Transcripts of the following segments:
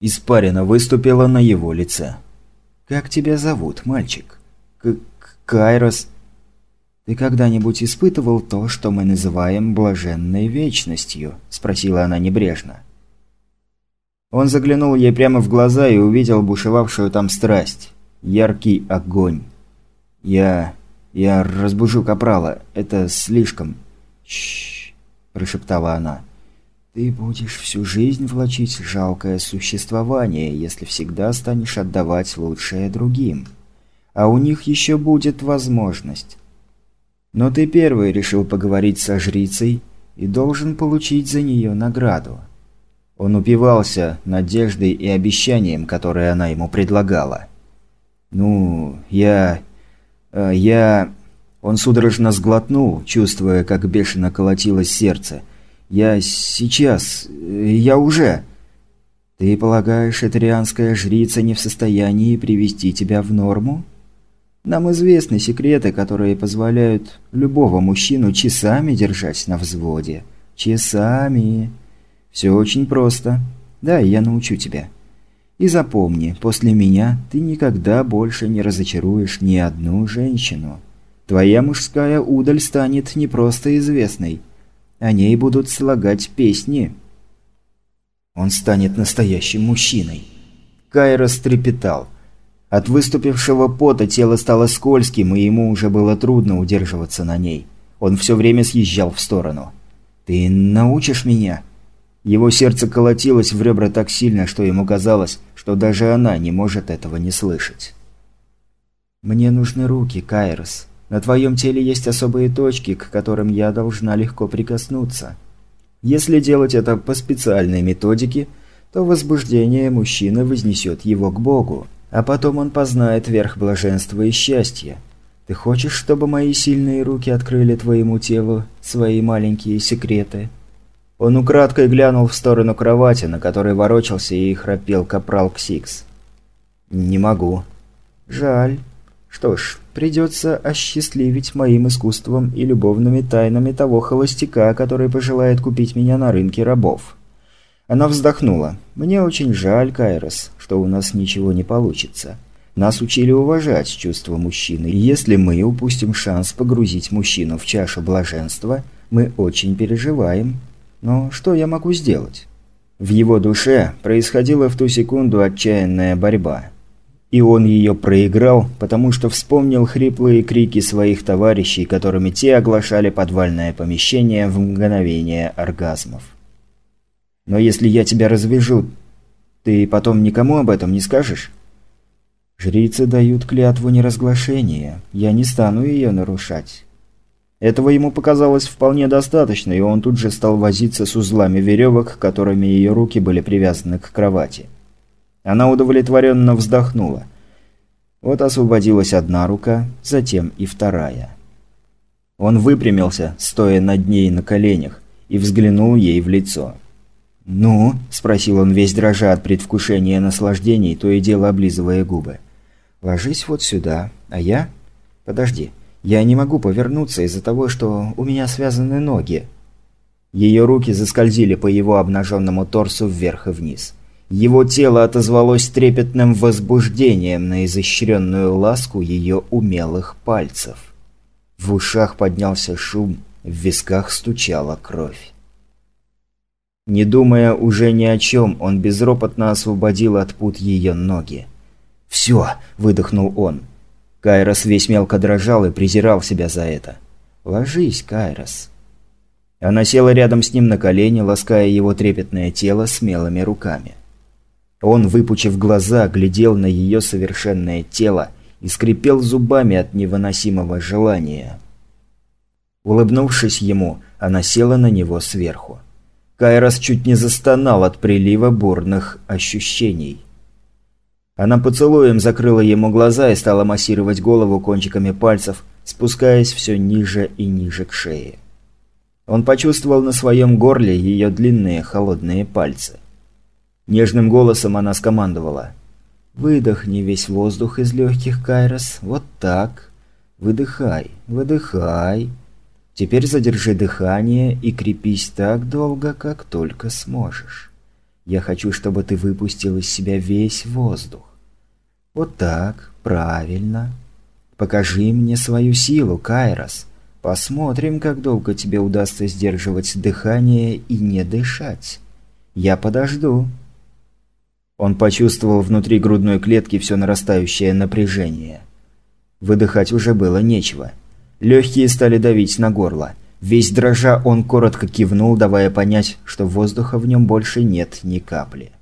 Испарина выступила на его лице. «Как тебя зовут, мальчик?» К «Кайрос...» «Ты когда-нибудь испытывал то, что мы называем блаженной вечностью?» – спросила она небрежно. Он заглянул ей прямо в глаза и увидел бушевавшую там страсть. Яркий огонь. «Я... я разбужу Капрала. Это слишком...» «Чшш», – прошептала она. «Ты будешь всю жизнь влачить жалкое существование, если всегда станешь отдавать лучшее другим. А у них еще будет возможность. Но ты первый решил поговорить со жрицей и должен получить за нее награду». Он упивался надеждой и обещанием, которое она ему предлагала. «Ну, я... Э, я...» Он судорожно сглотнул, чувствуя, как бешено колотилось сердце – «Я сейчас... Я уже...» «Ты полагаешь, этарианская жрица не в состоянии привести тебя в норму?» «Нам известны секреты, которые позволяют любого мужчину часами держать на взводе. Часами. Все очень просто. Да, я научу тебя. И запомни, после меня ты никогда больше не разочаруешь ни одну женщину. Твоя мужская удаль станет не просто известной, о ней будут слагать песни. Он станет настоящим мужчиной. Кайра трепетал. От выступившего пота тело стало скользким, и ему уже было трудно удерживаться на ней. Он все время съезжал в сторону. «Ты научишь меня?» Его сердце колотилось в ребра так сильно, что ему казалось, что даже она не может этого не слышать. «Мне нужны руки, Кайрос. На твоем теле есть особые точки, к которым я должна легко прикоснуться. Если делать это по специальной методике, то возбуждение мужчины вознесет его к Богу, а потом он познает верх блаженства и счастья. Ты хочешь, чтобы мои сильные руки открыли твоему телу свои маленькие секреты?» Он украдкой глянул в сторону кровати, на которой ворочался и храпел капрал Ксикс. «Не могу». «Жаль. Что ж, придется осчастливить моим искусством и любовными тайнами того холостяка, который пожелает купить меня на рынке рабов. Она вздохнула. «Мне очень жаль, Кайрос, что у нас ничего не получится. Нас учили уважать чувства мужчины, и если мы упустим шанс погрузить мужчину в чашу блаженства, мы очень переживаем. Но что я могу сделать?» В его душе происходила в ту секунду отчаянная борьба – и он ее проиграл, потому что вспомнил хриплые крики своих товарищей, которыми те оглашали подвальное помещение в мгновение оргазмов. «Но если я тебя развяжу, ты потом никому об этом не скажешь?» «Жрицы дают клятву неразглашения. Я не стану ее нарушать». Этого ему показалось вполне достаточно, и он тут же стал возиться с узлами веревок, которыми ее руки были привязаны к кровати. Она удовлетворенно вздохнула. Вот освободилась одна рука, затем и вторая. Он выпрямился, стоя над ней на коленях, и взглянул ей в лицо. «Ну?» – спросил он весь дрожа от предвкушения наслаждений, то и дело облизывая губы. «Ложись вот сюда, а я...» «Подожди, я не могу повернуться из-за того, что у меня связаны ноги». Ее руки заскользили по его обнаженному торсу вверх и вниз. Его тело отозвалось трепетным возбуждением на изощренную ласку ее умелых пальцев. В ушах поднялся шум, в висках стучала кровь. Не думая уже ни о чем, он безропотно освободил от пут ее ноги. «Все!» – выдохнул он. Кайрос весь мелко дрожал и презирал себя за это. «Ложись, Кайрос». Она села рядом с ним на колени, лаская его трепетное тело смелыми руками. Он, выпучив глаза, глядел на ее совершенное тело и скрипел зубами от невыносимого желания. Улыбнувшись ему, она села на него сверху. Кайрос чуть не застонал от прилива бурных ощущений. Она поцелуем закрыла ему глаза и стала массировать голову кончиками пальцев, спускаясь все ниже и ниже к шее. Он почувствовал на своем горле ее длинные холодные пальцы. Нежным голосом она скомандовала. «Выдохни весь воздух из легких, Кайрос. Вот так. Выдыхай, выдыхай. Теперь задержи дыхание и крепись так долго, как только сможешь. Я хочу, чтобы ты выпустил из себя весь воздух. Вот так, правильно. Покажи мне свою силу, Кайрос. Посмотрим, как долго тебе удастся сдерживать дыхание и не дышать. Я подожду. Он почувствовал внутри грудной клетки все нарастающее напряжение. Выдыхать уже было нечего. Легкие стали давить на горло. Весь дрожа он коротко кивнул, давая понять, что воздуха в нем больше нет ни капли.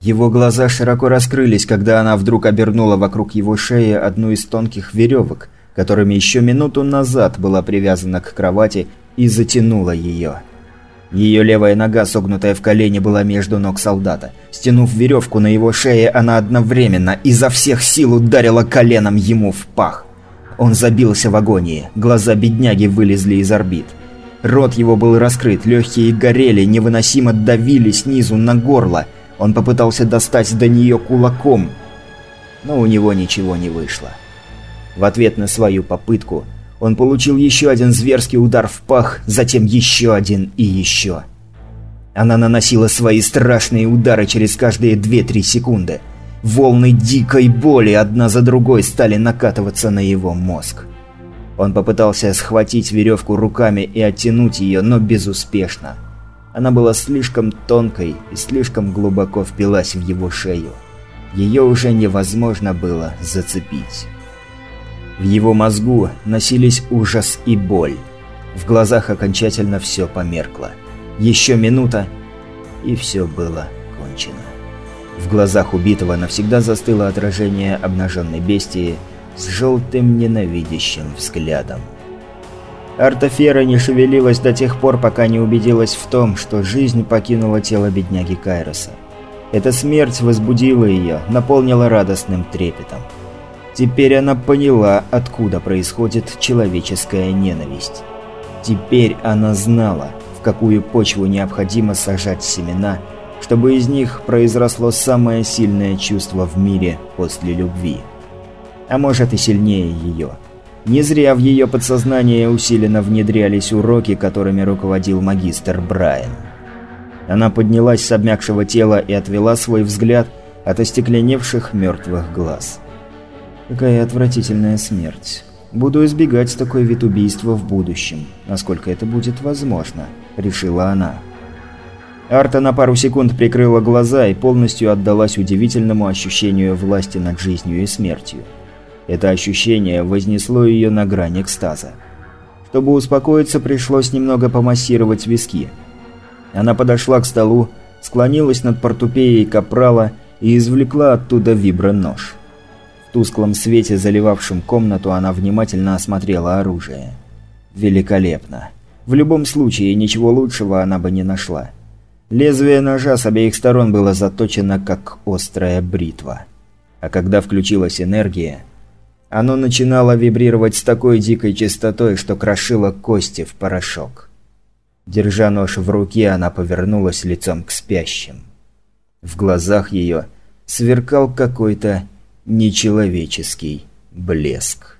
Его глаза широко раскрылись, когда она вдруг обернула вокруг его шеи одну из тонких веревок, которыми еще минуту назад была привязана к кровати и затянула ее. Ее левая нога, согнутая в колени, была между ног солдата. Стянув веревку на его шее, она одновременно изо всех сил ударила коленом ему в пах. Он забился в агонии, глаза бедняги вылезли из орбит. Рот его был раскрыт, легкие горели, невыносимо давили снизу на горло. Он попытался достать до нее кулаком, но у него ничего не вышло. В ответ на свою попытку он получил еще один зверский удар в пах, затем еще один и еще. Она наносила свои страшные удары через каждые 2-3 секунды. Волны дикой боли одна за другой стали накатываться на его мозг. Он попытался схватить веревку руками и оттянуть ее, но безуспешно. Она была слишком тонкой и слишком глубоко впилась в его шею. Ее уже невозможно было зацепить. В его мозгу носились ужас и боль. В глазах окончательно все померкло. Еще минута, и все было кончено. В глазах убитого навсегда застыло отражение обнаженной бестии с желтым ненавидящим взглядом. Артофера не шевелилась до тех пор, пока не убедилась в том, что жизнь покинула тело бедняги Кайроса. Эта смерть возбудила ее, наполнила радостным трепетом. Теперь она поняла, откуда происходит человеческая ненависть. Теперь она знала, в какую почву необходимо сажать семена, чтобы из них произросло самое сильное чувство в мире после любви. А может и сильнее ее. Не зря в ее подсознание усиленно внедрялись уроки, которыми руководил магистр Брайан. Она поднялась с обмякшего тела и отвела свой взгляд от остекленевших мертвых глаз. Какая отвратительная смерть. Буду избегать такой вид убийства в будущем, насколько это будет возможно, решила она. Арта на пару секунд прикрыла глаза и полностью отдалась удивительному ощущению власти над жизнью и смертью. Это ощущение вознесло ее на грань экстаза. Чтобы успокоиться, пришлось немного помассировать виски. Она подошла к столу, склонилась над портупеей капрала и извлекла оттуда вибронож тусклом свете, заливавшем комнату, она внимательно осмотрела оружие. Великолепно. В любом случае, ничего лучшего она бы не нашла. Лезвие ножа с обеих сторон было заточено, как острая бритва. А когда включилась энергия, оно начинало вибрировать с такой дикой частотой, что крошило кости в порошок. Держа нож в руке, она повернулась лицом к спящим. В глазах ее сверкал какой-то нечеловеческий блеск.